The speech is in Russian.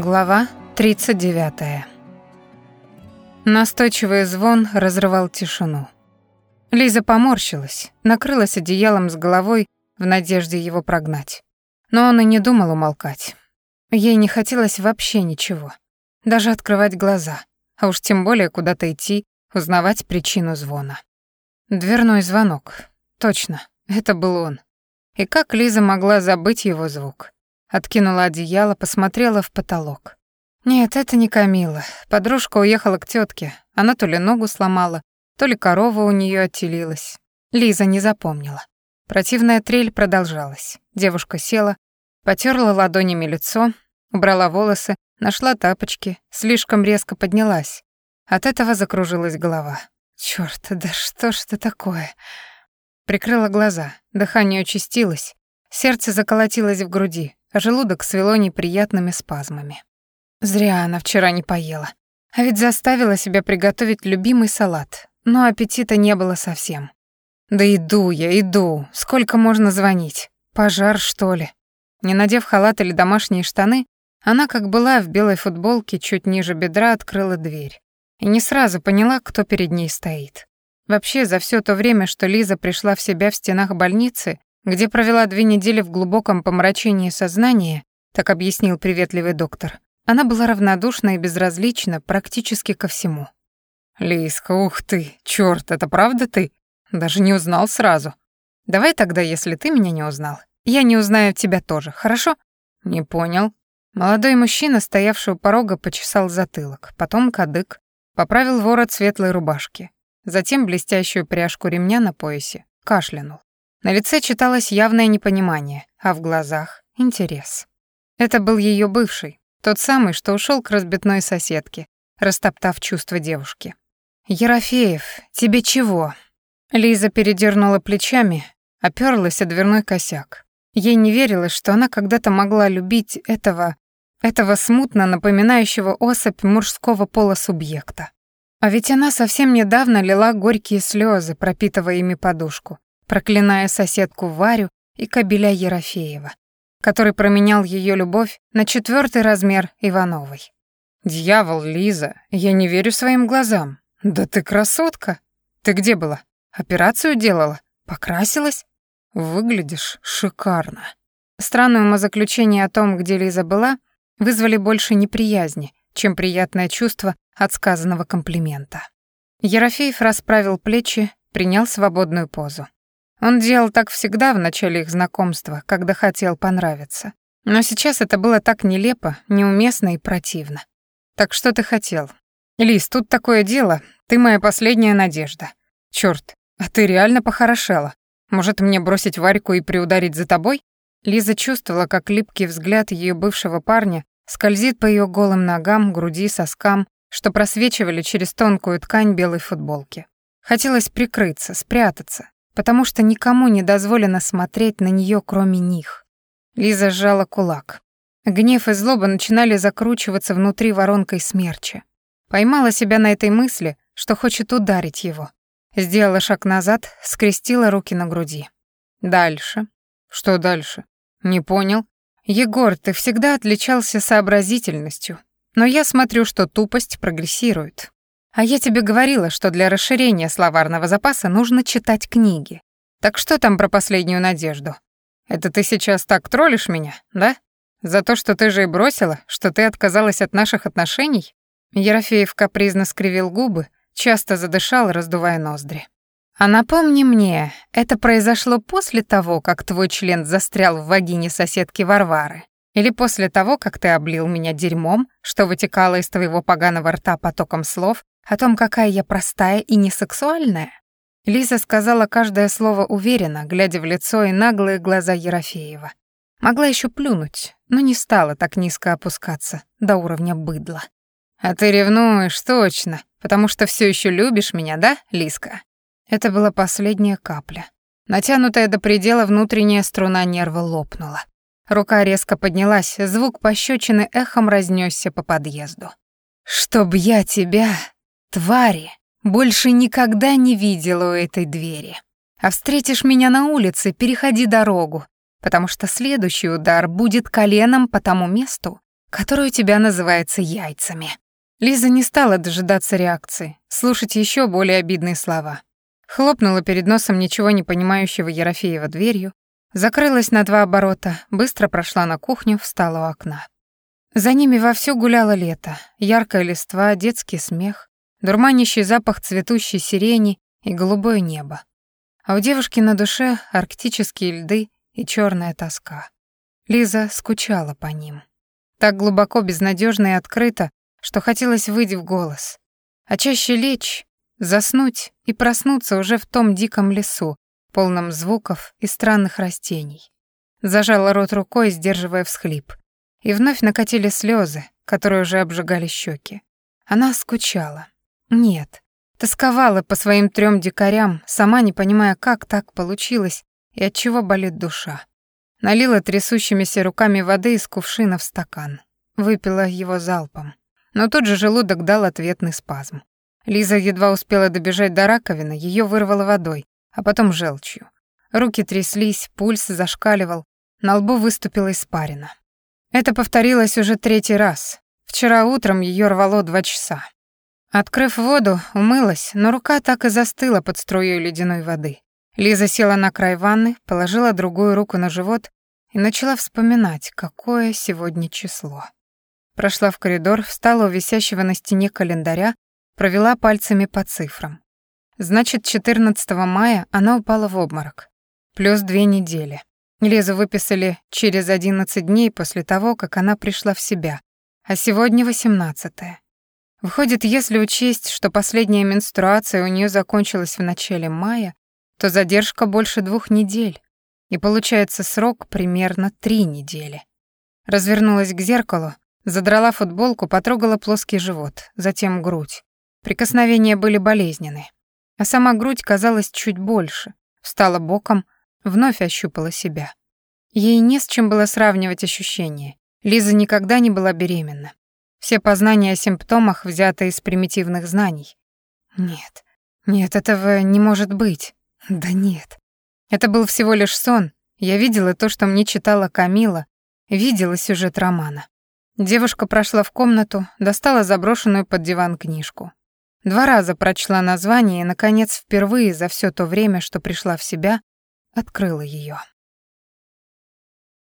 Глава 39. Настойчивый звон разрывал тишину. Лиза поморщилась, накрылась одеялом с головой в надежде его прогнать. Но он и не думал умолкать. Ей не хотелось вообще ничего. Даже открывать глаза, а уж тем более куда-то идти, узнавать причину звона. Дверной звонок. Точно, это был он. И как Лиза могла забыть его звук? Откинула одеяло, посмотрела в потолок. Нет, это не Камила. Подружка уехала к тетке. Она то ли ногу сломала, то ли корова у нее оттелилась. Лиза не запомнила. Противная трель продолжалась. Девушка села, потерла ладонями лицо, убрала волосы, нашла тапочки, слишком резко поднялась. От этого закружилась голова. Чёрт, да что ж это такое? Прикрыла глаза, дыхание участилось, сердце заколотилось в груди желудок свело неприятными спазмами. Зря она вчера не поела. А ведь заставила себя приготовить любимый салат, но аппетита не было совсем. Да иду я, иду. Сколько можно звонить? Пожар, что ли? Не надев халат или домашние штаны, она, как была в белой футболке, чуть ниже бедра открыла дверь. И не сразу поняла, кто перед ней стоит. Вообще, за все то время, что Лиза пришла в себя в стенах больницы, где провела две недели в глубоком помрачении сознания, так объяснил приветливый доктор, она была равнодушна и безразлична практически ко всему. «Лиска, ух ты, чёрт, это правда ты? Даже не узнал сразу. Давай тогда, если ты меня не узнал, я не узнаю тебя тоже, хорошо?» «Не понял». Молодой мужчина, стоявший у порога, почесал затылок, потом кадык, поправил ворот светлой рубашки, затем блестящую пряжку ремня на поясе, кашлянул. На лице читалось явное непонимание, а в глазах — интерес. Это был ее бывший, тот самый, что ушел к разбитной соседке, растоптав чувства девушки. «Ерофеев, тебе чего?» Лиза передернула плечами, оперлась о дверной косяк. Ей не верилось, что она когда-то могла любить этого, этого смутно напоминающего особь мужского пола субъекта. А ведь она совсем недавно лила горькие слезы, пропитывая ими подушку проклиная соседку Варю и кобеля Ерофеева, который променял ее любовь на четвертый размер Ивановой. «Дьявол, Лиза, я не верю своим глазам. Да ты красотка! Ты где была? Операцию делала? Покрасилась? Выглядишь шикарно». Странное умозаключение о том, где Лиза была, вызвали больше неприязни, чем приятное чувство от сказанного комплимента. Ерофеев расправил плечи, принял свободную позу. Он делал так всегда в начале их знакомства, когда хотел понравиться. Но сейчас это было так нелепо, неуместно и противно. Так что ты хотел? Лиз, тут такое дело, ты моя последняя надежда. Чёрт, а ты реально похорошела. Может, мне бросить Варьку и приударить за тобой? Лиза чувствовала, как липкий взгляд ее бывшего парня скользит по ее голым ногам, груди, соскам, что просвечивали через тонкую ткань белой футболки. Хотелось прикрыться, спрятаться, потому что никому не дозволено смотреть на нее, кроме них. Лиза сжала кулак. Гнев и злоба начинали закручиваться внутри воронкой смерча. Поймала себя на этой мысли, что хочет ударить его. Сделала шаг назад, скрестила руки на груди. Дальше. Что дальше? Не понял. Егор, ты всегда отличался сообразительностью, но я смотрю, что тупость прогрессирует. А я тебе говорила, что для расширения словарного запаса нужно читать книги. Так что там про последнюю надежду? Это ты сейчас так троллишь меня, да? За то, что ты же и бросила, что ты отказалась от наших отношений? Ерофеев капризно скривил губы, часто задышал, раздувая ноздри. А напомни мне, это произошло после того, как твой член застрял в вагине соседки Варвары? Или после того, как ты облил меня дерьмом, что вытекало из твоего поганого рта потоком слов, о том, какая я простая и несексуальная? Лиза сказала каждое слово уверенно, глядя в лицо и наглые глаза Ерофеева. Могла еще плюнуть, но не стала так низко опускаться, до уровня быдла. «А ты ревнуешь, точно, потому что все еще любишь меня, да, Лиска?» Это была последняя капля. Натянутая до предела внутренняя струна нерва лопнула. Рука резко поднялась, звук пощечины эхом разнесся по подъезду. «Чтоб я тебя...» Твари, больше никогда не видела у этой двери. А встретишь меня на улице, переходи дорогу, потому что следующий удар будет коленом по тому месту, который у тебя называется яйцами». Лиза не стала дожидаться реакции, слушать еще более обидные слова. Хлопнула перед носом ничего не понимающего Ерофеева дверью, закрылась на два оборота, быстро прошла на кухню, встала у окна. За ними вовсю гуляло лето, яркая листва, детский смех, дурманящий запах цветущей сирени и голубое небо. А у девушки на душе арктические льды и черная тоска. Лиза скучала по ним. Так глубоко, безнадежно и открыто, что хотелось выйти в голос. А чаще лечь, заснуть и проснуться уже в том диком лесу, полном звуков и странных растений. Зажала рот рукой, сдерживая всхлип. И вновь накатили слезы, которые уже обжигали щеки. Она скучала. Нет, тосковала по своим трем дикарям, сама не понимая, как так получилось и от чего болит душа. Налила трясущимися руками воды из кувшина в стакан. Выпила его залпом. Но тут же желудок дал ответный спазм. Лиза едва успела добежать до раковины, ее вырвало водой, а потом желчью. Руки тряслись, пульс зашкаливал, на лбу выступила испарина. Это повторилось уже третий раз. Вчера утром ее рвало два часа. Открыв воду, умылась, но рука так и застыла под струей ледяной воды. Лиза села на край ванны, положила другую руку на живот и начала вспоминать, какое сегодня число. Прошла в коридор, встала у висящего на стене календаря, провела пальцами по цифрам. Значит, 14 мая она упала в обморок. Плюс две недели. Лизу выписали через 11 дней после того, как она пришла в себя, а сегодня 18 -е. Выходит, если учесть, что последняя менструация у нее закончилась в начале мая, то задержка больше двух недель, и получается срок примерно три недели. Развернулась к зеркалу, задрала футболку, потрогала плоский живот, затем грудь. Прикосновения были болезненны, а сама грудь казалась чуть больше. Встала боком, вновь ощупала себя. Ей не с чем было сравнивать ощущения. Лиза никогда не была беременна. Все познания о симптомах взяты из примитивных знаний. Нет, нет, этого не может быть. Да нет. Это был всего лишь сон. Я видела то, что мне читала Камила, видела сюжет романа. Девушка прошла в комнату, достала заброшенную под диван книжку. Два раза прочла название и, наконец, впервые за все то время, что пришла в себя, открыла ее.